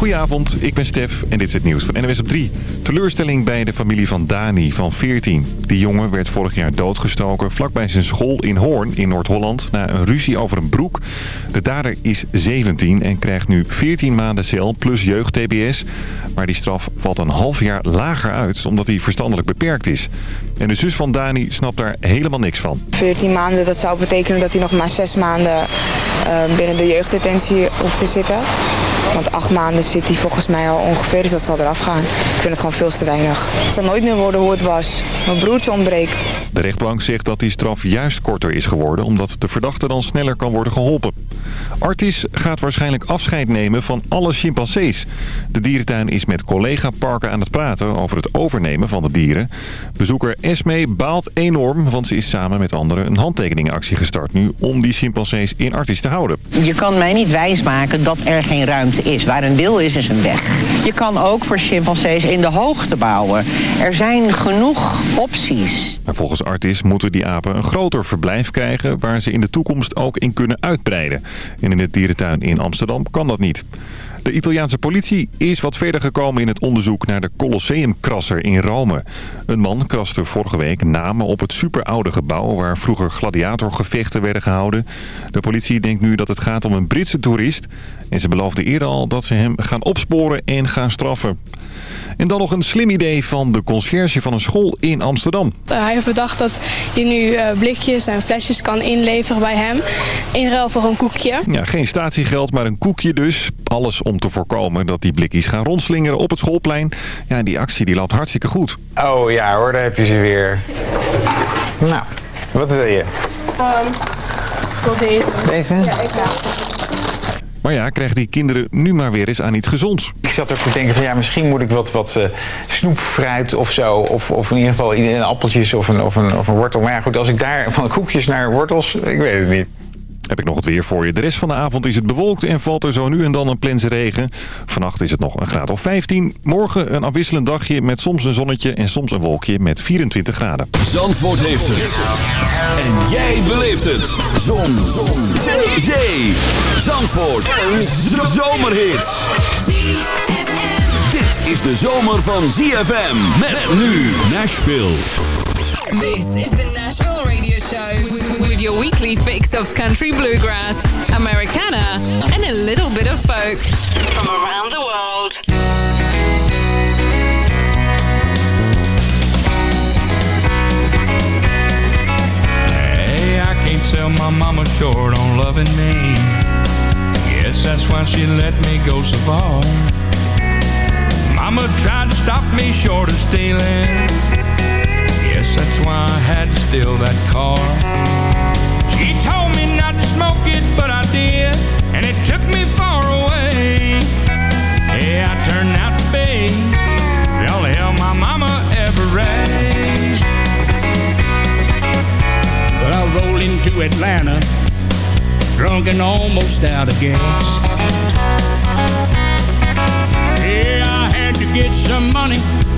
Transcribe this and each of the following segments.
Goedenavond, ik ben Stef en dit is het nieuws van NWS op 3. Teleurstelling bij de familie van Dani van 14. Die jongen werd vorig jaar doodgestoken vlakbij zijn school in Hoorn in Noord-Holland... na een ruzie over een broek. De dader is 17 en krijgt nu 14 maanden cel plus jeugd-TBS. Maar die straf valt een half jaar lager uit omdat hij verstandelijk beperkt is. En de zus van Dani snapt daar helemaal niks van. 14 maanden, dat zou betekenen dat hij nog maar 6 maanden uh, binnen de jeugddetentie hoeft te zitten. Want acht maanden zit hij volgens mij al ongeveer, dus dat zal eraf gaan. Ik vind het gewoon veel te weinig. Het zal nooit meer worden hoe het was. Mijn broertje ontbreekt. De rechtbank zegt dat die straf juist korter is geworden... omdat de verdachte dan sneller kan worden geholpen. Artis gaat waarschijnlijk afscheid nemen van alle chimpansees. De dierentuin is met collega-parken aan het praten over het overnemen van de dieren. Bezoeker Esme baalt enorm, want ze is samen met anderen een handtekeningactie gestart nu... om die chimpansees in Artis te houden. Je kan mij niet wijsmaken dat er geen ruimte is. Waar een wil is, is een weg. Je kan ook voor chimpansees in de hoogte bouwen. Er zijn genoeg opties. Maar volgens Artis moeten die apen een groter verblijf krijgen... waar ze in de toekomst ook in kunnen uitbreiden. En in de dierentuin in Amsterdam kan dat niet. De Italiaanse politie is wat verder gekomen in het onderzoek naar de Colosseumkrasser in Rome. Een man kraste vorige week namen op het superoude gebouw waar vroeger gladiatorgevechten werden gehouden. De politie denkt nu dat het gaat om een Britse toerist. En ze beloofde eerder al dat ze hem gaan opsporen en gaan straffen. En dan nog een slim idee van de conciërge van een school in Amsterdam. Hij heeft bedacht dat je nu blikjes en flesjes kan inleveren bij hem. In ruil voor een koekje. Ja, geen statiegeld, maar een koekje dus. Alles om te voorkomen dat die blikjes gaan rondslingeren op het schoolplein. Ja, die actie die loopt hartstikke goed. Oh ja hoor, daar heb je ze weer. Nou, wat wil je? Um, wil deze. Deze? Ja, ik ga. Maar ja, krijgen die kinderen nu maar weer eens aan iets gezonds. Ik zat ook te denken van ja, misschien moet ik wat, wat uh, snoepfruit of zo. Of, of in ieder geval een appeltjes of een, of, een, of een wortel. Maar ja, goed, als ik daar van koekjes naar wortels, ik weet het niet. Heb ik nog het weer voor je. De rest van de avond is het bewolkt en valt er zo nu en dan een plense regen. Vannacht is het nog een graad of 15. Morgen een afwisselend dagje met soms een zonnetje en soms een wolkje met 24 graden. Zandvoort heeft het. En jij beleeft het. Zon. Zon. Zee. Zee. Zandvoort. Een zomerhit. Dit is de zomer van ZFM. Met nu Nashville. This is the Nashville Radio Show with your weekly fix of country bluegrass, Americana, and a little bit of folk from around the world. Hey, I can't sell my mama short on loving me. Yes, that's why she let me go so far. Mama tried to stop me short of stealing. Yes, that's why I had to steal that car. She told me not to smoke it, but I did, and it took me far away. Yeah, I turned out to be hell my mama ever raised. But I into Atlanta, drunk and almost out of gas. Yeah, I had to get some money.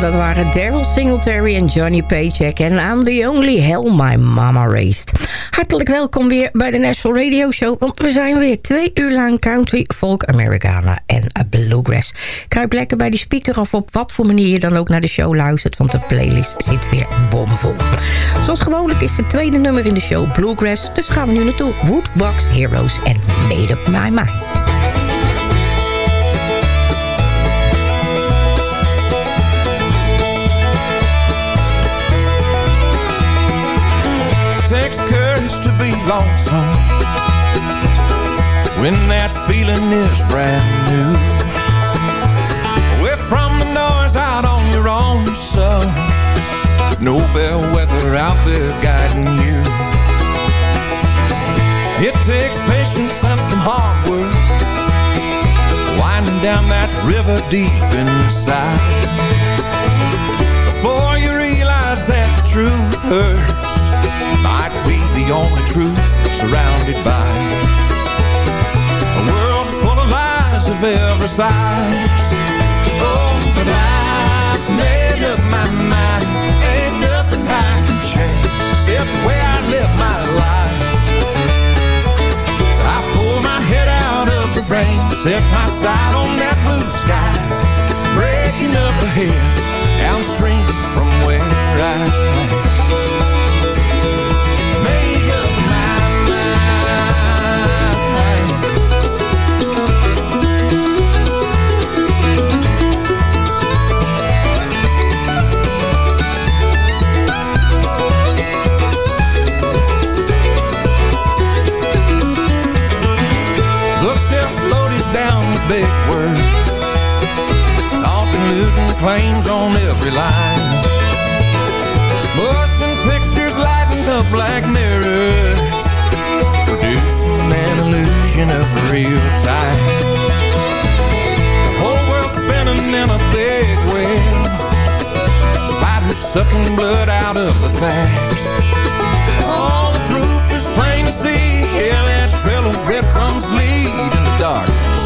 Dat waren Daryl Singletary en Johnny Paycheck. En I'm the only hell my mama raised. Hartelijk welkom weer bij de National Radio Show. Want we zijn weer twee uur lang country, folk, Americana en bluegrass. Kruip lekker bij die speaker of op wat voor manier je dan ook naar de show luistert. Want de playlist zit weer bomvol. Zoals gewoonlijk is het tweede nummer in de show bluegrass. Dus gaan we nu naartoe. Woodbox Heroes en Made Up My Mind. Takes courage to be lonesome when that feeling is brand new. Away from the noise out on your own, son. No bellwether out there guiding you. It takes patience and some hard work, winding down that river deep inside. Before you realize that the truth hurts might be the only truth surrounded by a world full of lies of every size. Oh, but I've made up my mind. Ain't nothing I can change except the way I live my life. So I pull my head out of the rain, set my sight on that blue sky, breaking up ahead, claims on every line. Motion pictures lighting up like mirrors Producing an illusion of real time. The whole world's spinning in a big wheel. Spiders sucking blood out of the facts. All the proof is plain to see. Yeah, that trail of breadcrumbs lead in the darkness.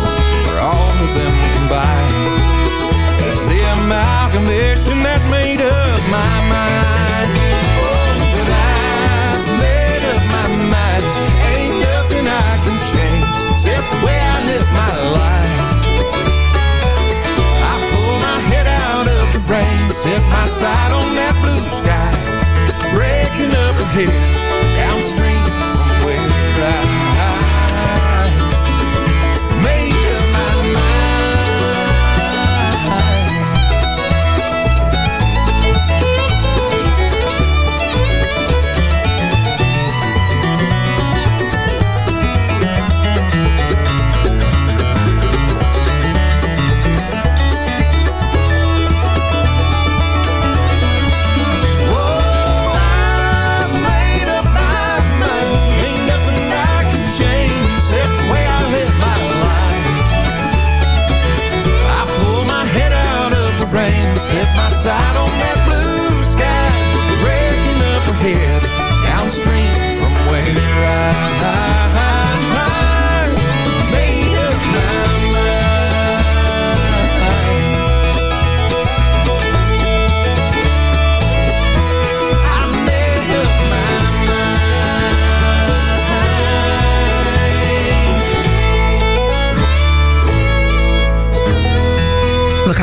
All of them the amalgamation that made up my mind Oh, but I've made up my mind Ain't nothing I can change. Except the way I live my life. I pull my head out of the rain. Set my sight on that blue sky. Breaking up ahead side on that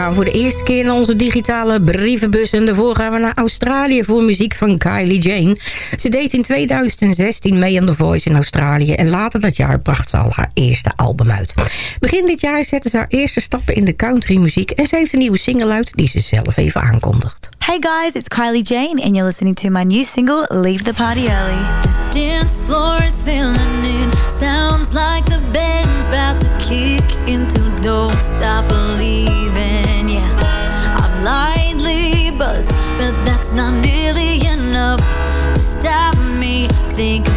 gaan voor de eerste keer naar onze digitale brievenbus. En daarvoor gaan we naar Australië voor muziek van Kylie Jane. Ze deed in 2016 mee aan The Voice in Australië. En later dat jaar bracht ze al haar eerste album uit. Begin dit jaar zette ze haar eerste stappen in de countrymuziek. En ze heeft een nieuwe single uit die ze zelf even aankondigt. Hey guys, it's Kylie Jane and you're listening to my new single, Leave the Party Early. The dance floor is filling in. Sounds like the band's about to kick into Don't Stop Believing. Yeah, I'm lightly buzzed, but that's not nearly enough to stop me thinking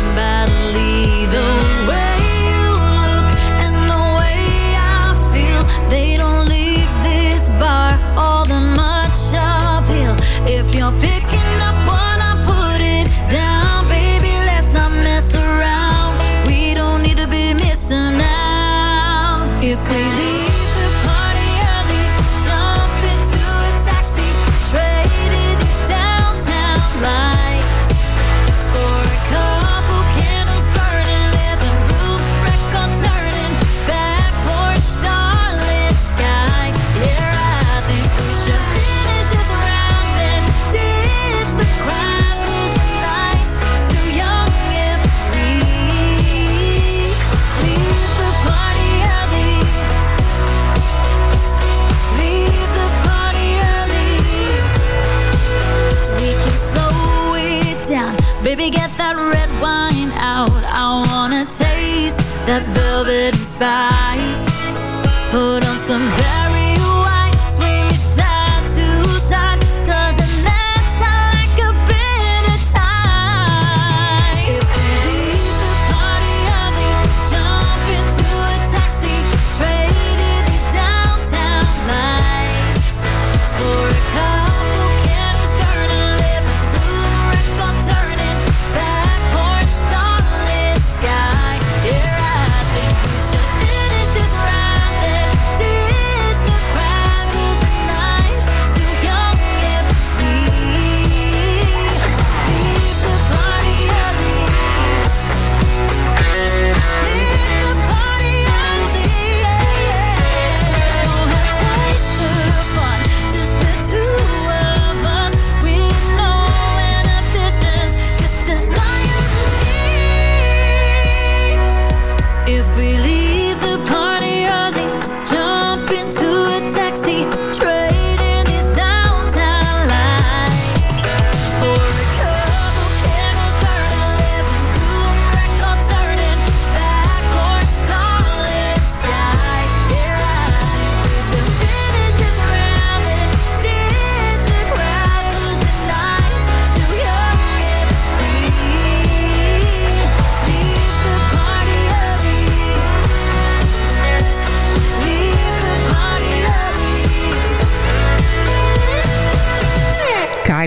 Baby, get that red wine out. I wanna taste that velvet and spice.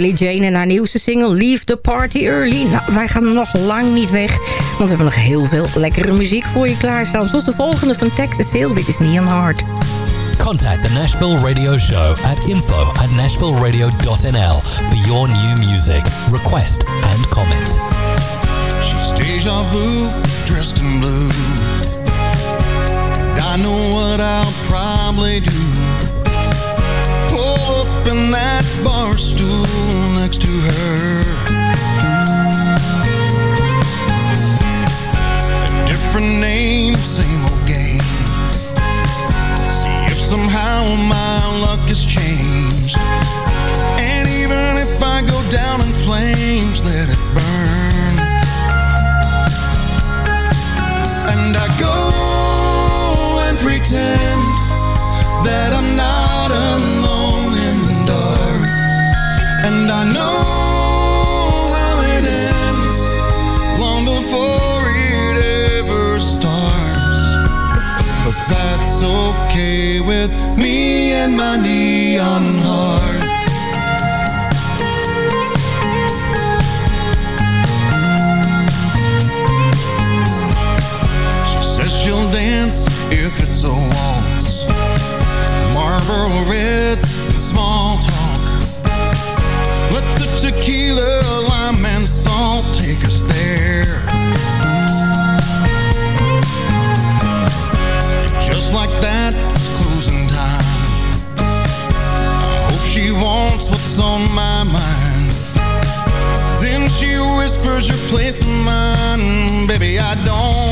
Kylie Jane en haar nieuwste single Leave the Party Early. Nou, wij gaan nog lang niet weg, want we hebben nog heel veel lekkere muziek voor je klaarstaan. Zoals de volgende van Texas Hill, dit is Neon Heart. Contact the Nashville Radio Show at info at nashvilleradio.nl for your new music, request and comment. She's deja vu, dressed in blue. And I know what I'll probably do. Pull up in that bar stool next to her. A different name, same old game. See if somehow my luck has changed. And even if I go down in flames, let okay with me and my neon heart. Place in mine. Baby, I don't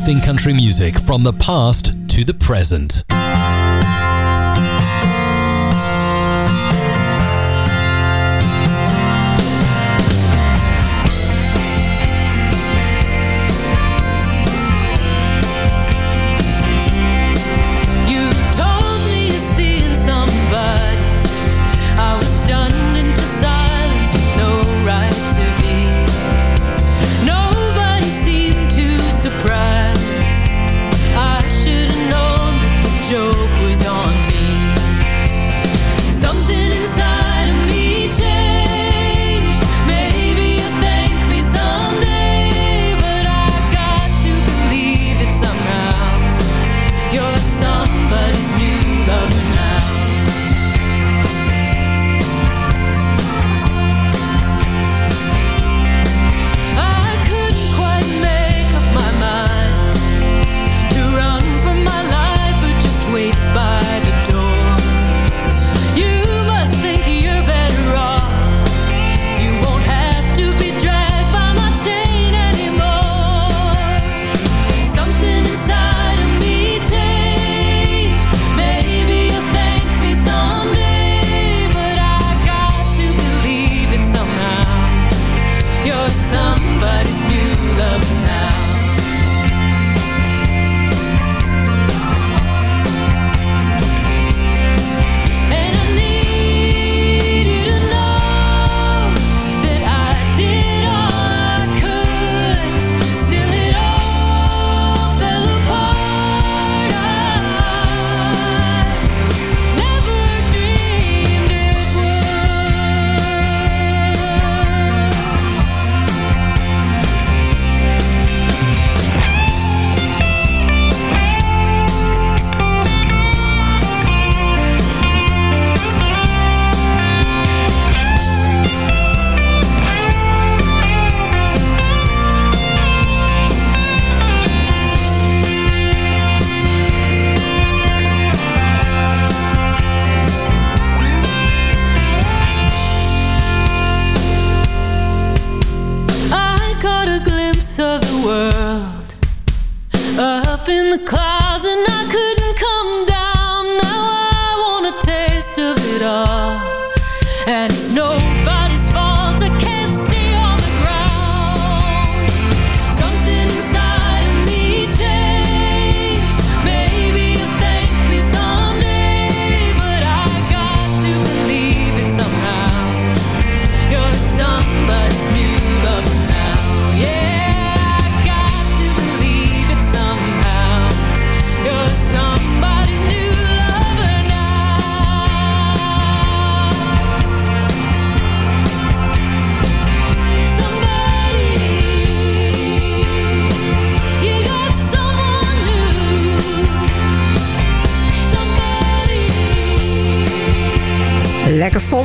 best in country music from the past to the present.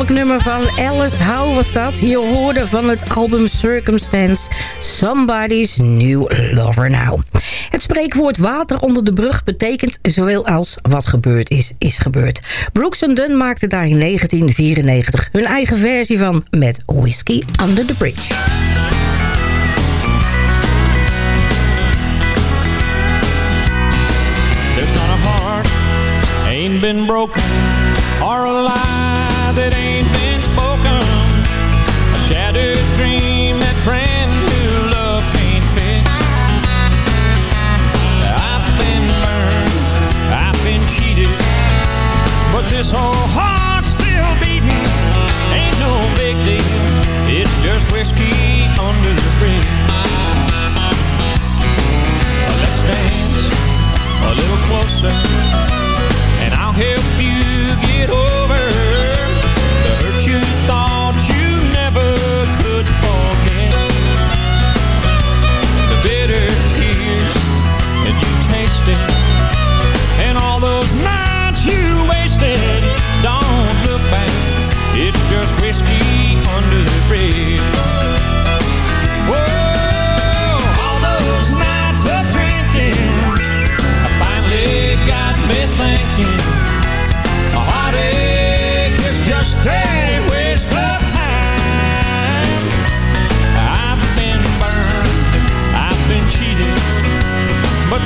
Volknummer van Alice Howe was dat. Je hoorde van het album Circumstance Somebody's New Lover Now. Het spreekwoord water onder de brug betekent zowel als wat gebeurd is, is gebeurd. Brooks Dunn maakte daar in 1994 hun eigen versie van met Whiskey Under the Bridge. There's not a heart ain't been broken or a lie that ain't been spoken. A shattered dream that brand new love can't fix. I've been burned, I've been cheated, but this whole heart's still beating. Ain't no big deal, it's just whiskey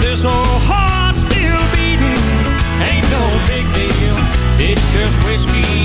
this old heart's still beating. Ain't no big deal, it's just whiskey